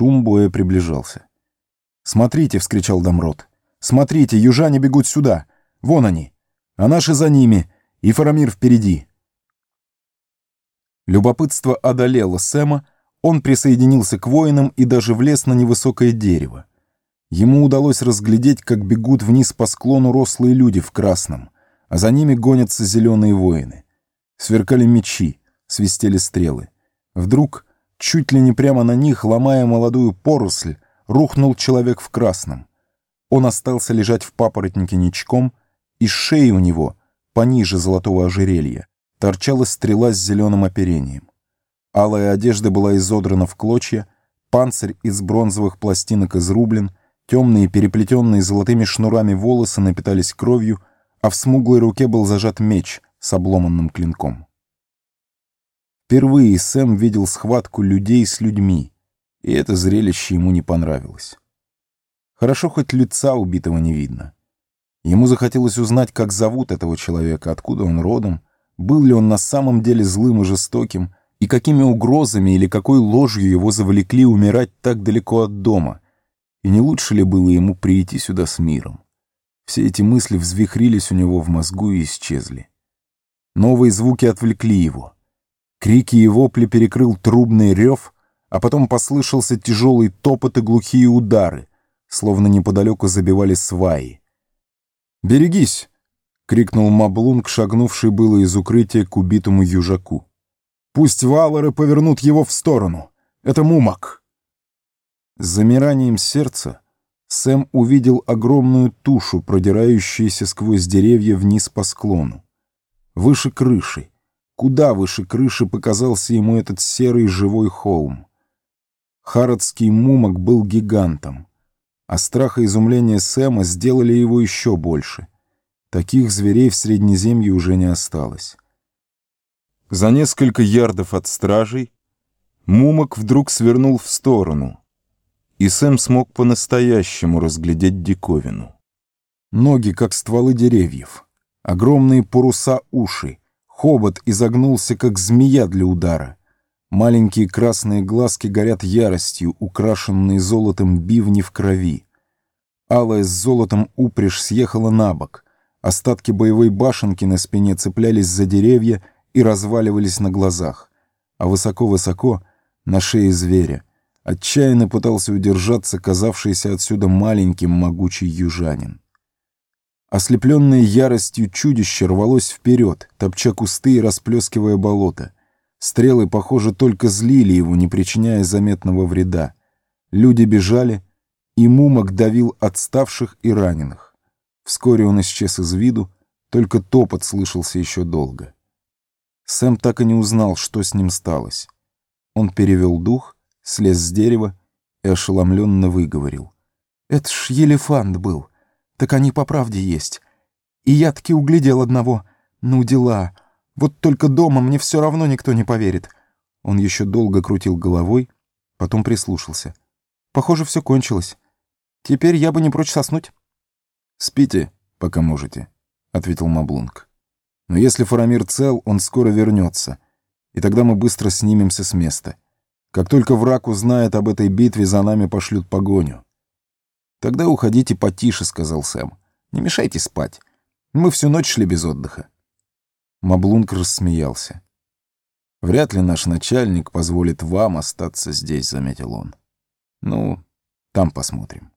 Шум боя приближался. «Смотрите!» — вскричал Дамрот. «Смотрите, южане бегут сюда! Вон они! А наши за ними, и Фарамир впереди!» Любопытство одолело Сэма, он присоединился к воинам и даже влез на невысокое дерево. Ему удалось разглядеть, как бегут вниз по склону рослые люди в красном, а за ними гонятся зеленые воины. Сверкали мечи, свистели стрелы. Вдруг, чуть ли не прямо на них, ломая молодую поросль, рухнул человек в красном. Он остался лежать в папоротнике ничком, и шеи у него, пониже золотого ожерелья, торчала стрела с зеленым оперением. Алая одежда была изодрана в клочья, панцирь из бронзовых пластинок изрублен, темные, переплетенные золотыми шнурами волосы напитались кровью, а в смуглой руке был зажат меч с обломанным клинком. Впервые Сэм видел схватку людей с людьми, и это зрелище ему не понравилось. Хорошо, хоть лица убитого не видно. Ему захотелось узнать, как зовут этого человека, откуда он родом, был ли он на самом деле злым и жестоким, и какими угрозами или какой ложью его завлекли умирать так далеко от дома, и не лучше ли было ему прийти сюда с миром. Все эти мысли взвихрились у него в мозгу и исчезли. Новые звуки отвлекли его. Крики и вопли перекрыл трубный рев, а потом послышался тяжелый топот и глухие удары, словно неподалеку забивали сваи. «Берегись!» — крикнул Маблунг, шагнувший было из укрытия к убитому южаку. «Пусть валоры повернут его в сторону! Это Мумак!» С замиранием сердца Сэм увидел огромную тушу, продирающуюся сквозь деревья вниз по склону. Выше крыши, куда выше крыши показался ему этот серый живой холм. Харадский Мумак был гигантом, а страх и изумление Сэма сделали его еще больше. Таких зверей в Среднеземье уже не осталось. За несколько ярдов от стражей Мумак вдруг свернул в сторону, и Сэм смог по-настоящему разглядеть диковину. Ноги, как стволы деревьев, огромные паруса уши, хобот изогнулся, как змея для удара. Маленькие красные глазки горят яростью, украшенные золотом бивни в крови. Алая с золотом упряжь съехала на бок. Остатки боевой башенки на спине цеплялись за деревья и разваливались на глазах. А высоко-высоко, на шее зверя, отчаянно пытался удержаться казавшийся отсюда маленьким могучий южанин. Ослепленное яростью чудище рвалось вперед, топча кусты и расплескивая болото — Стрелы, похоже, только злили его, не причиняя заметного вреда. Люди бежали, и Мумок давил отставших и раненых. Вскоре он исчез из виду, только топот слышался еще долго. Сэм так и не узнал, что с ним сталось. Он перевел дух, слез с дерева и ошеломленно выговорил. «Это ж елефант был. Так они по правде есть. И я таки углядел одного. Ну, дела. Вот только дома мне все равно никто не поверит. Он еще долго крутил головой, потом прислушался. Похоже, все кончилось. Теперь я бы не прочь соснуть. «Спите, пока можете», — ответил Маблунг. «Но если Фарамир цел, он скоро вернется, и тогда мы быстро снимемся с места. Как только враг узнает об этой битве, за нами пошлют погоню». «Тогда уходите потише», — сказал Сэм. «Не мешайте спать. Мы всю ночь шли без отдыха». Маблунг рассмеялся. «Вряд ли наш начальник позволит вам остаться здесь», — заметил он. «Ну, там посмотрим».